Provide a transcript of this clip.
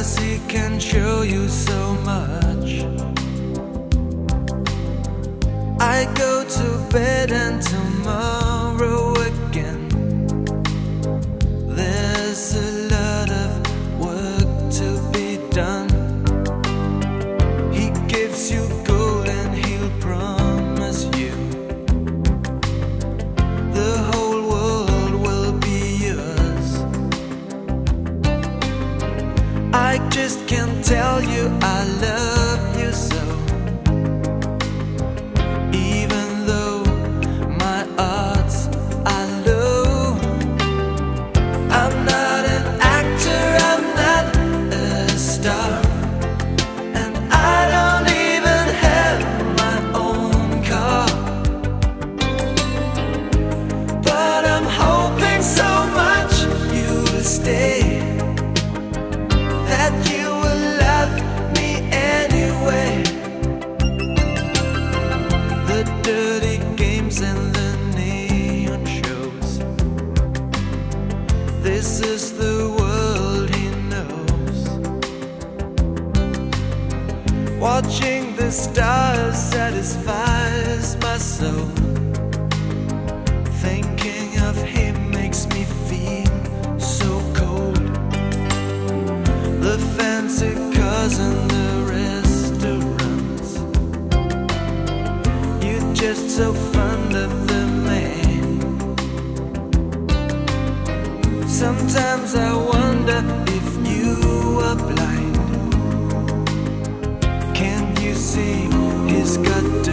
He can show you so much. I go to bed and tomorrow just can't tell you I love Watching the stars satisfies my soul. Thinking of him makes me feel so cold. The fancy cars and the restaurants. You're just so fond of the man. Sometimes I wonder if you are blind. He's got